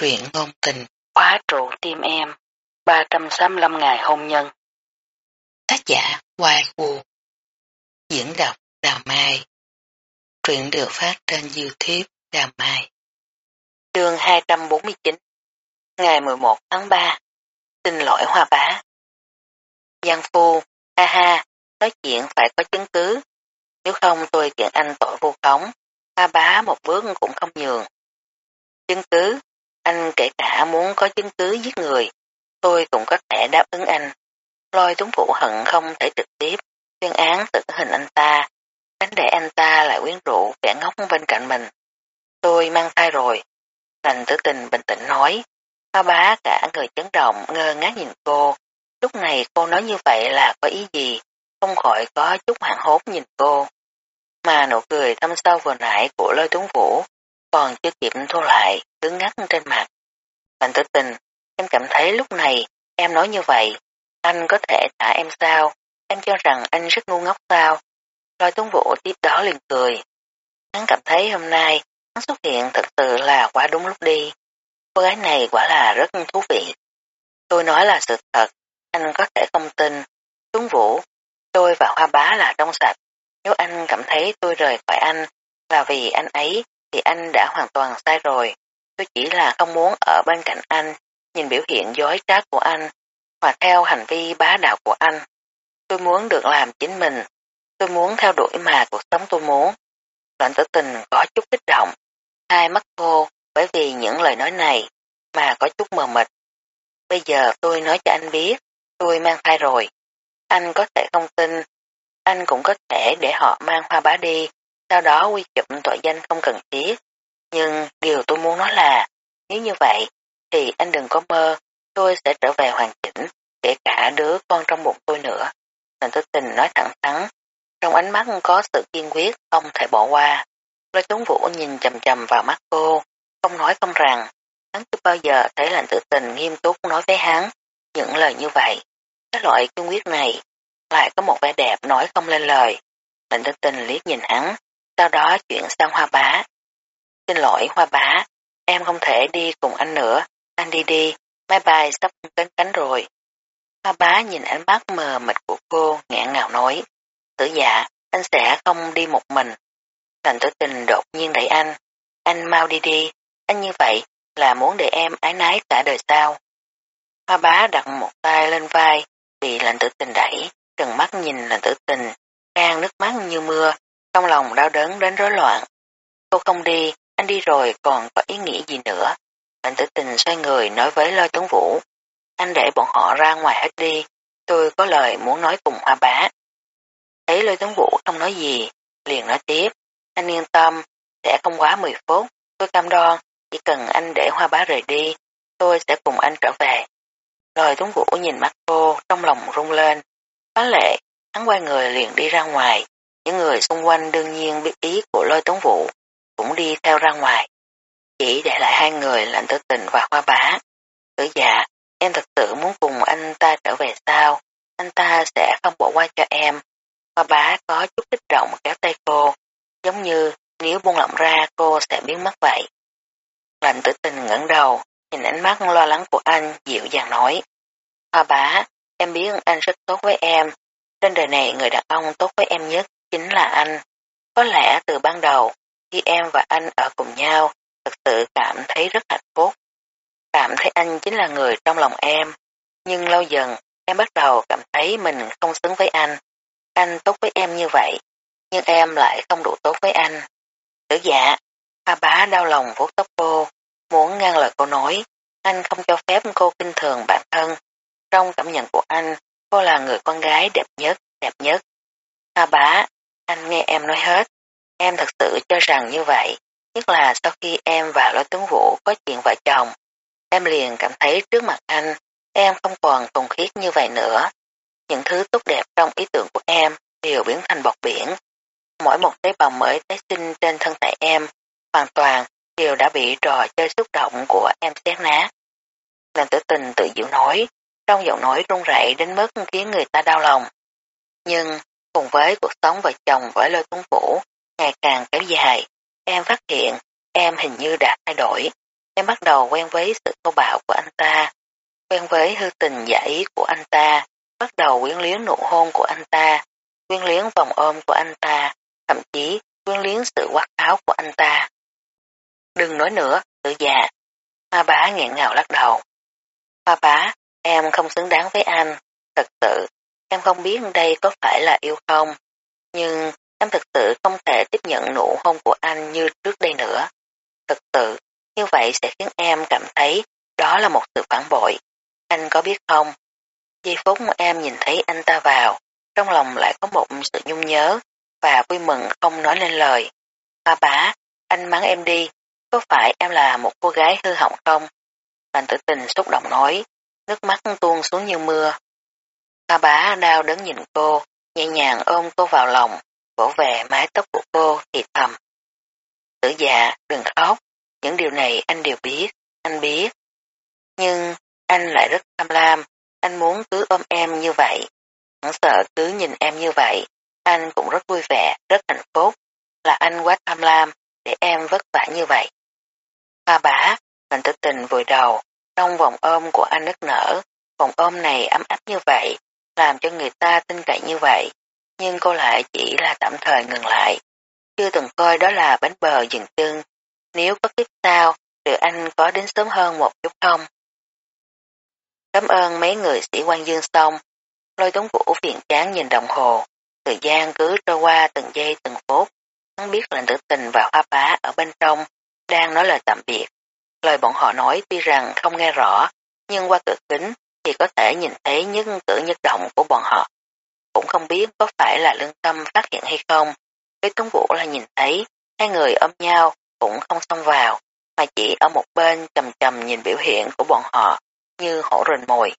Truyện ngôn tình, khóa trụ tim em, 365 ngày hôn nhân. Tác giả Hoài Vũ Diễn đọc Đào Mai Truyện được phát trên Youtube Đào Mai Chương 249 Ngày 11 tháng 3 Xin lỗi hoa bá Giang Phu, ha ha, nói chuyện phải có chứng cứ. Nếu không tôi kiện anh tội vô khống, hoa bá một bước cũng không nhường. Chứng cứ, muốn có chứng cứ giết người, tôi cũng có thể đáp ứng anh. Lôi tuấn vũ hận không thể trực tiếp, tuyên án tử hình anh ta, tránh để anh ta lại quyến rũ kẻ ngốc bên cạnh mình. Tôi mang thai rồi. Lành tử tình bình tĩnh nói, hoa bá cả người chấn động ngơ ngác nhìn cô. Lúc này cô nói như vậy là có ý gì, không khỏi có chút hoảng hốt nhìn cô. Mà nụ cười thâm sâu vừa nãy của lôi tuấn vũ còn chưa kịp thu lại, cứng ngắt trên mặt anh tử tình, em cảm thấy lúc này em nói như vậy, anh có thể thả em sao, em cho rằng anh rất ngu ngốc sao. Lôi tuấn vũ tiếp đó liền cười. Hắn cảm thấy hôm nay hắn xuất hiện thật sự là quá đúng lúc đi. Cô gái này quả là rất thú vị. Tôi nói là sự thật, anh có thể không tin. Tuấn Vũ, tôi và Hoa Bá là trong sạch. Nếu anh cảm thấy tôi rời khỏi anh là vì anh ấy thì anh đã hoàn toàn sai rồi. Tôi chỉ là không muốn ở bên cạnh anh, nhìn biểu hiện dối trá của anh, và theo hành vi bá đạo của anh. Tôi muốn được làm chính mình. Tôi muốn theo đuổi mà cuộc sống tôi muốn. Lệnh tử tình có chút kích động. Hai mắt cô bởi vì những lời nói này mà có chút mờ mịt. Bây giờ tôi nói cho anh biết, tôi mang thai rồi. Anh có thể không tin, anh cũng có thể để họ mang hoa bá đi, sau đó quy chụm tội danh không cần thiết. Nhưng điều tôi muốn nói là, nếu như vậy, thì anh đừng có mơ, tôi sẽ trở về hoàn chỉnh, kể cả đứa con trong bụng tôi nữa. Nên tôi tình nói thẳng thắn, trong ánh mắt có sự kiên quyết không thể bỏ qua. Lôi tuấn vũ nhìn chầm chầm vào mắt cô, không nói không rằng, hắn chưa bao giờ thấy lạnh tự tình nghiêm túc nói với hắn những lời như vậy. Cái loại kiên quyết này lại có một vẻ đẹp nói không lên lời. Lạnh tự tình liếc nhìn hắn, sau đó chuyển sang hoa bá. Xin lỗi hoa bá, em không thể đi cùng anh nữa, anh đi đi, máy bay sắp cánh cánh rồi. Hoa bá nhìn ánh mắt mờ mịt của cô, ngạn ngào nói, tử dạ, anh sẽ không đi một mình. Lành tử tình đột nhiên đẩy anh, anh mau đi đi, anh như vậy là muốn để em ái nái cả đời sao. Hoa bá đặt một tay lên vai, bị lạnh tử tình đẩy, trừng mắt nhìn lạnh tử tình, đang nước mắt như mưa, trong lòng đau đớn đến rối loạn. Cô không đi, anh đi rồi còn có ý nghĩa gì nữa. Anh tử tình xoay người nói với lôi tuấn vũ. Anh để bọn họ ra ngoài hết đi, tôi có lời muốn nói cùng hoa bá. Thấy lôi tuấn vũ không nói gì, liền nói tiếp. Anh yên tâm, sẽ không quá 10 phút, tôi cam đoan, chỉ cần anh để hoa bá rời đi, tôi sẽ cùng anh trở về. Lôi tuấn vũ nhìn mắt cô, trong lòng rung lên. có lệ, hắn quay người liền đi ra ngoài, những người xung quanh đương nhiên biết ý của lôi tuấn vũ, cũng đi theo ra ngoài. Chỉ để lại hai người lạnh tử tình và hoa bá. Tử dạ, em thật sự muốn cùng anh ta trở về sao? Anh ta sẽ không bỏ qua cho em. Hoa bá có chút kích động kéo tay cô, giống như nếu buông lỏng ra cô sẽ biến mất vậy. Lạnh tử tình ngẩng đầu, nhìn ánh mắt lo lắng của anh, dịu dàng nói. Hoa bá, em biết anh rất tốt với em. Trên đời này người đàn ông tốt với em nhất chính là anh. Có lẽ từ ban đầu, khi em và anh ở cùng nhau, thật sự cảm thấy rất hạnh phúc. Cảm thấy anh chính là người trong lòng em. Nhưng lâu dần, em bắt đầu cảm thấy mình không xứng với anh. Anh tốt với em như vậy, nhưng em lại không đủ tốt với anh. Tử dạ, a bá đau lòng vuốt tóc cô, muốn ngăn lời cô nói, anh không cho phép cô kinh thường bản thân. Trong cảm nhận của anh, cô là người con gái đẹp nhất, đẹp nhất. a bá, anh nghe em nói hết. Em thật sự cho rằng như vậy, nhất là sau khi em và Lôi Tuấn Vũ có chuyện vợ chồng. Em liền cảm thấy trước mặt anh, em không còn thuần khiết như vậy nữa. Những thứ tốt đẹp trong ý tưởng của em đều biến thành bọt biển. Mỗi một tế bào mới tái sinh trên thân thể em, hoàn toàn đều đã bị trò chơi xúc động của em xét nát. Lần tử tình tự dịu nói, trong giọng nói run rẩy đến mức khiến người ta đau lòng. Nhưng Cùng với cuộc sống vợ chồng với lôi tuấn vũ ngày càng kéo dài, em phát hiện em hình như đã thay đổi. em bắt đầu quen với sự thô bạo của anh ta, quen với hư tình giả ý của anh ta, bắt đầu quyến liếng nụ hôn của anh ta, quyến liếng vòng ôm của anh ta, thậm chí quyến liếng sự quát áo của anh ta. Đừng nói nữa, tự già. Hoa bá nghẹn ngào lắc đầu. Hoa bá, em không xứng đáng với anh. Thật sự, em không biết đây có phải là yêu không. Nhưng em thực sự không thể tiếp nhận nụ hôn của anh như trước đây nữa. thực sự, như vậy sẽ khiến em cảm thấy đó là một sự phản bội. Anh có biết không? Giây phút em nhìn thấy anh ta vào, trong lòng lại có một sự nhung nhớ và vui mừng không nói lên lời. Ba bá, anh mắng em đi, có phải em là một cô gái hư hỏng không? Lành tử tình xúc động nói, nước mắt tuôn xuống như mưa. Ba bá đau đớn nhìn cô, nhẹ nhàng ôm cô vào lòng, vỗ về mái tóc của cô thì thầm. Tử dạ, đừng khóc, những điều này anh đều biết, anh biết. Nhưng anh lại rất tham lam, anh muốn cứ ôm em như vậy. Hắn sợ cứ nhìn em như vậy, anh cũng rất vui vẻ, rất hạnh phúc. Là anh quá tham lam, để em vất vả như vậy. Hoa bá, mình tự tình vùi đầu, trong vòng ôm của anh nức nở, vòng ôm này ấm áp như vậy, làm cho người ta tin cậy như vậy, nhưng cô lại chỉ là tạm thời ngừng lại. Chưa từng coi đó là bánh bờ dừng chân, nếu có kiếp sau, liệu anh có đến sớm hơn một chút không? Cảm ơn mấy người sĩ quan dương xong, lôi tuấn vũ phiền chán nhìn đồng hồ, thời gian cứ trôi qua từng giây từng phút, hắn biết là tử tình và hoa bá ở bên trong đang nói lời tạm biệt. Lời bọn họ nói tuy rằng không nghe rõ, nhưng qua cửa kính thì có thể nhìn thấy những cử nhất động của bọn họ. Cũng không biết có phải là lương tâm phát hiện hay không. Lê Tuấn Vũ là nhìn thấy hai người ôm nhau cũng không xông vào, mà chỉ ở một bên chầm chầm nhìn biểu hiện của bọn họ như hổ rình mồi.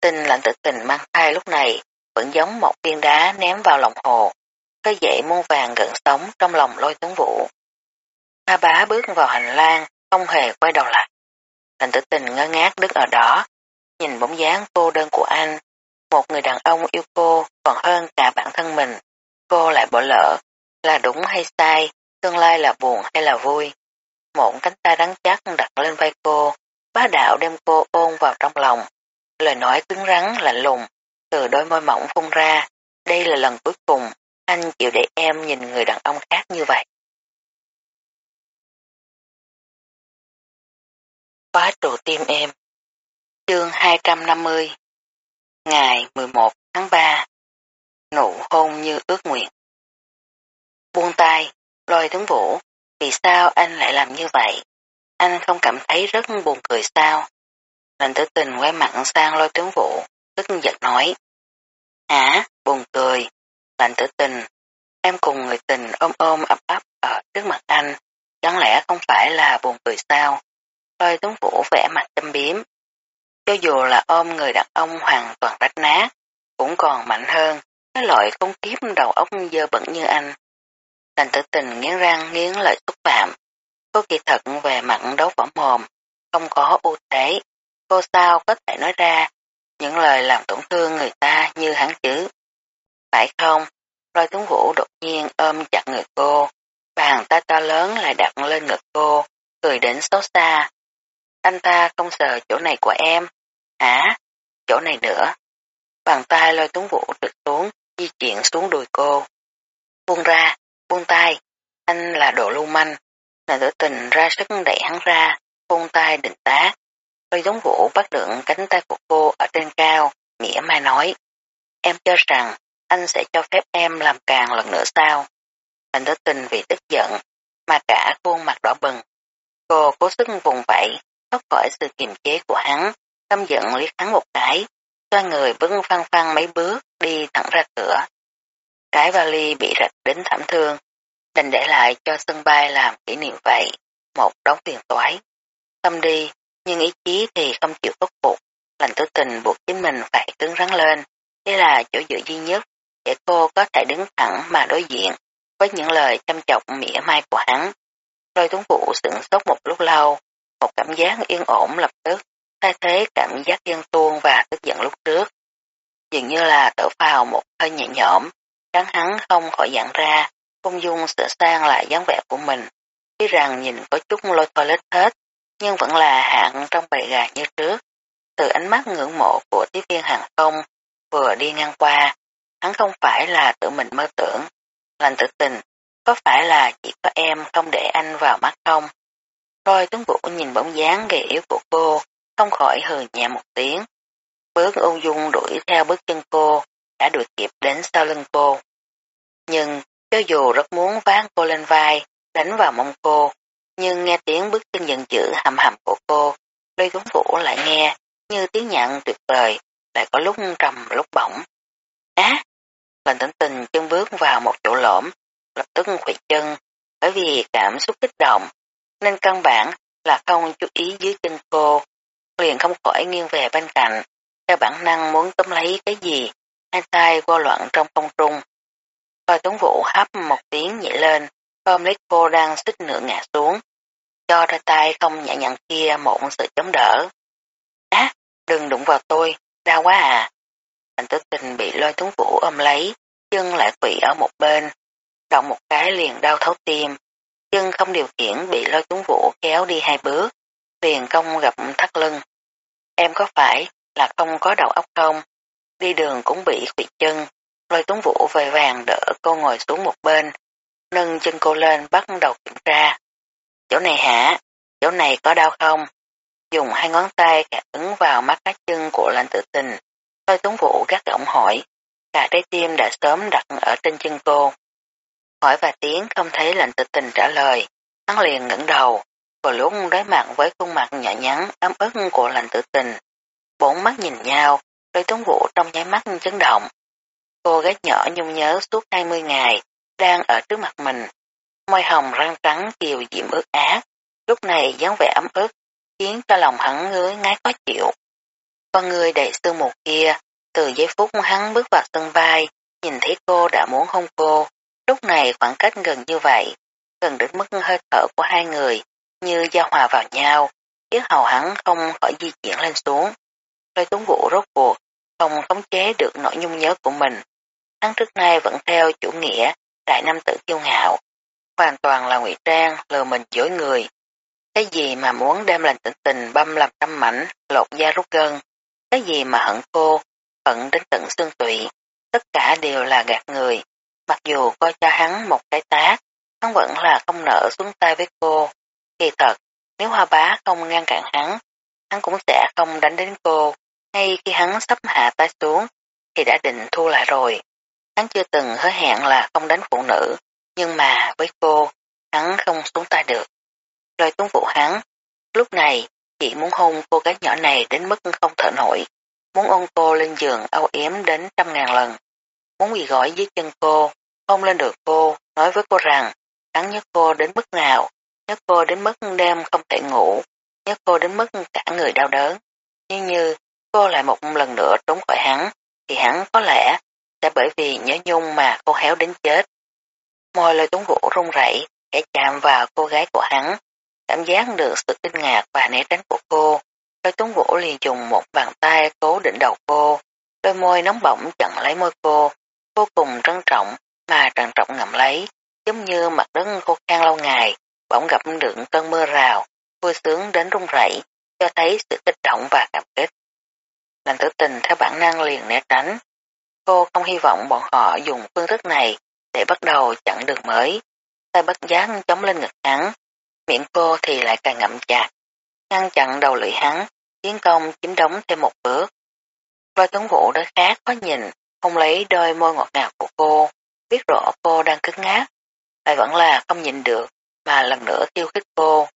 Tình lạnh tự tình mang thai lúc này vẫn giống một viên đá ném vào lòng hồ, khơi dậy muôn vàng gần sống trong lòng lôi Tuấn Vũ. Ba bá bước vào hành lang, không hề quay đầu lại. Lạnh tử tình ngơ ngác đứng ở đó, nhìn bóng dáng cô đơn của anh. Một người đàn ông yêu cô còn hơn cả bản thân mình. Cô lại bỏ lỡ, là đúng hay sai, tương lai là buồn hay là vui. Một cánh tay đắng chắc đặt lên vai cô, bá đạo đem cô ôn vào trong lòng. Lời nói cứng rắn lạnh lùng, từ đôi môi mỏng phun ra. Đây là lần cuối cùng anh chịu để em nhìn người đàn ông khác như vậy. Khóa trụ tim em Chương 250 Ngày 11 tháng 3 Nụ hôn như ước nguyện Buông tay, lôi tướng vũ, vì sao anh lại làm như vậy? Anh không cảm thấy rất buồn cười sao? Lệnh tử tình quay mặn sang lôi tướng vũ, tức giật nói. Hả, buồn cười. Lệnh tử tình, em cùng người tình ôm ôm ấp ấp ở trước mặt anh, chẳng lẽ không phải là buồn cười sao? Lôi tướng vũ vẽ mặt châm biếm. Cho dù là ôm người đàn ông hoàn toàn rách nát, cũng còn mạnh hơn cái loại không kiếp đầu óc dơ bẩn như anh. Thành tử tình nghiến răng nghiến lợi xúc phạm. Cô kỳ thật về mặt đấu võ mồm, không có ưu thế. Cô sao có thể nói ra những lời làm tổn thương người ta như hắn chứ? Phải không? Lôi tuấn vũ đột nhiên ôm chặt người cô, bàn tay to lớn lại đặt lên ngực cô, cười đến xấu xa. Anh ta không sờ chỗ này của em. Hả? Chỗ này nữa. Bàn tay lôi tuấn vũ trượt xuống, di chuyển xuống đùi cô. Buông ra, buông tay. Anh là đồ lưu manh. Nàng tử tình ra sức đẩy hắn ra, buông tay định tá. Lôi tuấn vũ bắt được cánh tay của cô ở trên cao, nghĩa mai nói. Em cho rằng anh sẽ cho phép em làm càng lần nữa sao? Anh tử tình vì tức giận, mà cả khuôn mặt đỏ bừng. Cô cố sức vùng vẫy, thoát khỏi sự kiềm chế của hắn, căm giận liếc hắn một cái, xoay người bưng phăng phăng mấy bước đi thẳng ra cửa. Cái vali bị rạch đến thảm thương, đành để lại cho sân bay làm kỷ niệm vậy, một đống tiền toái. Tâm đi, nhưng ý chí thì không chịu khuất phục, lành tử tình buộc chính mình phải cứng rắn lên, đây là chỗ dựa duy nhất để cô có thể đứng thẳng mà đối diện với những lời chăm chọc mỉa mai của hắn. Lôi tuấn vũ sửng sốt một lúc lâu, một cảm giác yên ổn lập tức, thay thế cảm giác ghen tuông và tức giận lúc trước. Dường như là thở phào một hơi nhẹ nhõm, trắng hắn không khỏi dặn ra, công dung sửa sang lại dáng vẻ của mình. Tuy rằng nhìn có chút lôi toilet hết, nhưng vẫn là hạng trong bầy gà như trước. Từ ánh mắt ngưỡng mộ của tiếp viên hàng không vừa đi ngang qua, hắn không phải là tự mình mơ tưởng. Lành tự tình, có phải là chỉ có em không để anh vào mắt không? Rồi tướng vũ nhìn bóng dáng gầy yếu của cô, không khỏi hừ nhẹ một tiếng. Bước ung dung đuổi theo bước chân cô, đã đuổi kịp đến sau lưng cô. Nhưng, cho dù rất muốn ván cô lên vai, đánh vào mông cô, nhưng nghe tiếng bước chân giận dữ hầm hầm của cô, đôi tuấn vũ lại nghe như tiếng nhặn tuyệt vời, lại có lúc trầm lúc bỏng. Á! lệnh tỉnh tình chân bước vào một chỗ lõm, lập tức quỵt chân, bởi vì cảm xúc kích động, nên căn bản là không chú ý dưới chân cô, liền không khỏi nghiêng về bên cạnh, theo bản năng muốn tóm lấy cái gì, hai tay vô loạn trong không trung. Coi tuấn vũ hấp một tiếng nhảy lên, ôm lấy cô đang xích nửa ngã xuống, cho ra tay không nhẹ nhàng kia một sự chống đỡ. Á, đừng đụng vào tôi, đau quá à. Thành tử tình bị lôi tuấn vũ ôm lấy, chân lại quỵ ở một bên, động một cái liền đau thấu tim, chân không điều khiển bị lôi tuấn vũ kéo đi hai bước, liền công gặp thắt lưng. Em có phải là không có đầu óc không? Đi đường cũng bị khuyệt chân, lôi tuấn vũ về vàng đỡ cô ngồi xuống một bên, nâng chân cô lên bắt đầu kiểm tra. Chỗ này hả? Chỗ này có đau không? Dùng hai ngón tay kẹp ứng vào mắt cá chân của lạnh tự tình. Lôi tuấn vũ gắt gỏng hỏi, cả trái tim đã sớm đặt ở trên chân cô. Hỏi vài tiếng không thấy lạnh tự tình trả lời, hắn liền ngẩng đầu, vừa lúc đối mặt với khuôn mặt nhỏ nhắn ấm ức của lạnh tự tình. Bốn mắt nhìn nhau, đôi tuấn vũ trong nháy mắt chấn động. Cô gái nhỏ nhung nhớ suốt 20 ngày, đang ở trước mặt mình. Môi hồng răng trắng kiều diễm ướt át, lúc này dáng vẻ ấm ức, khiến cho lòng hắn ngứa ngái khó chịu. Con người đầy sương mù kia, từ giây phút hắn bước vào sân bay, nhìn thấy cô đã muốn hôn cô, lúc này khoảng cách gần như vậy, gần đến mức hơi thở của hai người, như giao hòa vào nhau, khiến hầu hắn không khỏi di chuyển lên xuống. Lôi tuấn vũ rốt cuộc, không khống chế được nỗi nhung nhớ của mình. Hắn trước nay vẫn theo chủ nghĩa đại nam tử kiêu ngạo, hoàn toàn là ngụy trang lừa mình dối người. Cái gì mà muốn đem lành tỉnh tình băm làm trăm mảnh, lột da rút gân, cái gì mà hận cô, hận đến tận xương tụy, tất cả đều là gạt người. Mặc dù coi cho hắn một cái tác, hắn vẫn là không nỡ xuống tay với cô. Kỳ thật, nếu hoa bá không ngăn cản hắn, hắn cũng sẽ không đánh đến cô. Ngay khi hắn sắp hạ tay xuống, thì đã định thu lại rồi. Hắn chưa từng hứa hẹn là không đánh phụ nữ, nhưng mà với cô, hắn không xuống tay được. Lời tuấn phụ hắn, lúc này chỉ muốn hôn cô gái nhỏ này đến mức không thở nổi, muốn ôm cô lên giường âu yếm đến trăm ngàn lần, muốn quỳ gỏi dưới chân cô, hôn lên được cô, nói với cô rằng hắn nhớ cô đến mức nào, nhớ cô đến mức đêm không thể ngủ, nhớ cô đến mức cả người đau đớn. Nhưng như cô lại một lần nữa trốn khỏi hắn, thì hắn có lẽ sẽ bởi vì nhớ nhung mà cô héo đến chết. Môi lời tuấn vũ run rẩy, kẻ chạm vào cô gái của hắn, cảm giác được sự kinh ngạc và né tránh của cô. Lôi tuấn vũ liền dùng một bàn tay cố định đầu cô, đôi môi nóng bỏng chặn lấy môi cô, vô cùng trân trọng mà trân trọng ngậm lấy, giống như mặt đất khô khan lâu ngày, bỗng gặp được cơn mưa rào, vui sướng đến run rẩy, cho thấy sự kích động và cảm kích. Lành tử tình theo bản năng liền né tránh, Cô không hy vọng bọn họ dùng phương thức này để bắt đầu chặn đường mới. Tay bất giác chống lên ngực hắn, miệng cô thì lại càng ngậm chặt, ngăn chặn đầu lưỡi hắn, tiến công chiếm đóng thêm một bước. Lôi tuấn vũ đối khác có nhìn, không lấy đôi môi ngọt ngào của cô, biết rõ cô đang cứng ngát, lại vẫn là không nhìn được, mà lần nữa tiêu khích cô,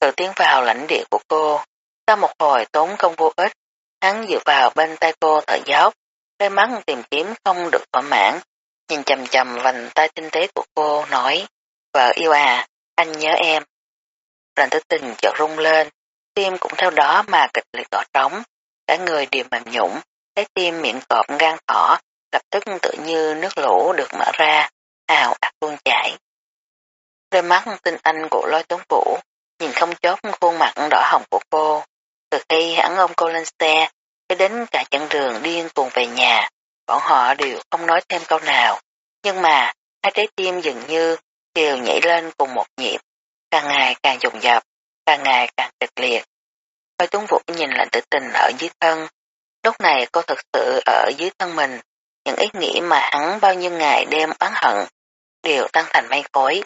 tự tiến vào lãnh địa của cô. Sau một hồi tốn công vô ích, hắn dựa vào bên tay cô thở dốc, đôi mắt tìm kiếm không được thỏa mãn, nhìn chầm chầm vành tay tinh tế của cô, nói, vợ yêu à, anh nhớ em. Rành tư tình chợt rung lên, tim cũng theo đó mà kịch liệt đỏ trống, cả người đều mềm nhũng, trái tim miệng cọp gan thỏ, lập tức tự như nước lũ được mở ra, ào ạt tuôn chảy. Đôi mắt tinh anh của lôi tuấn vũ, nhìn không chốt khuôn mặt đỏ hồng của cô. Từ khi hắn ôm cô lên xe, cho đến cả chặng đường điên cuồng về nhà, bọn họ đều không nói thêm câu nào. Nhưng mà, hai trái tim dường như đều nhảy lên cùng một nhịp, càng ngày càng dồn dập. càng ngày càng kịch liệt. Lôi Tuấn Vũ nhìn lạnh tử tình ở dưới thân. Lúc này cô thực sự ở dưới thân mình, những ý nghĩ mà hắn bao nhiêu ngày đêm oán hận, đều tăng thành mây khói.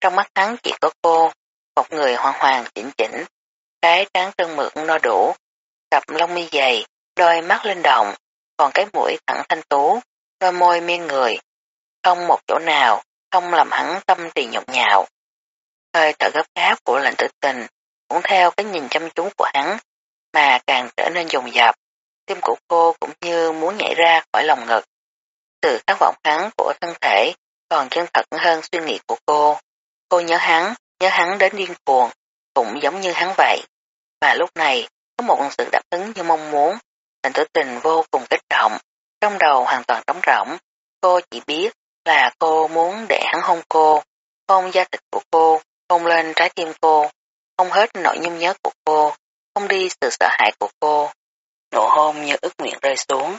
Trong mắt hắn chỉ có cô, một người hoàn hoàn chỉnh chỉnh, cái trán trơn mượn no đủ, cặp lông mi dày, đôi mắt linh động, còn cái mũi thẳng thanh tú, đôi môi miên người. Không một chỗ nào, không làm hắn tâm trì nhộn nhạo. Hơi thở gấp gáp của lệnh tử tình, cũng theo cái nhìn chăm chú của hắn, mà càng trở nên dồn dập. Tim của cô cũng như muốn nhảy ra khỏi lòng ngực. Sự khát vọng hắn của thân thể còn chân thật hơn suy nghĩ của cô. Cô nhớ hắn, nhớ hắn đến điên cuồng, cũng giống như hắn vậy. Mà lúc này, có một sự đáp ứng như mong muốn, tình tử tình vô cùng kích động, trong đầu hoàn toàn trống rỗng. Cô chỉ biết là cô muốn để hắn hôn cô, hôn gia tịch của cô, hôn lên trái tim cô, hôn hết nỗi nhung nhớ của cô, hôn đi sự sợ hãi của cô. Nụ hôn như ức nguyện rơi xuống,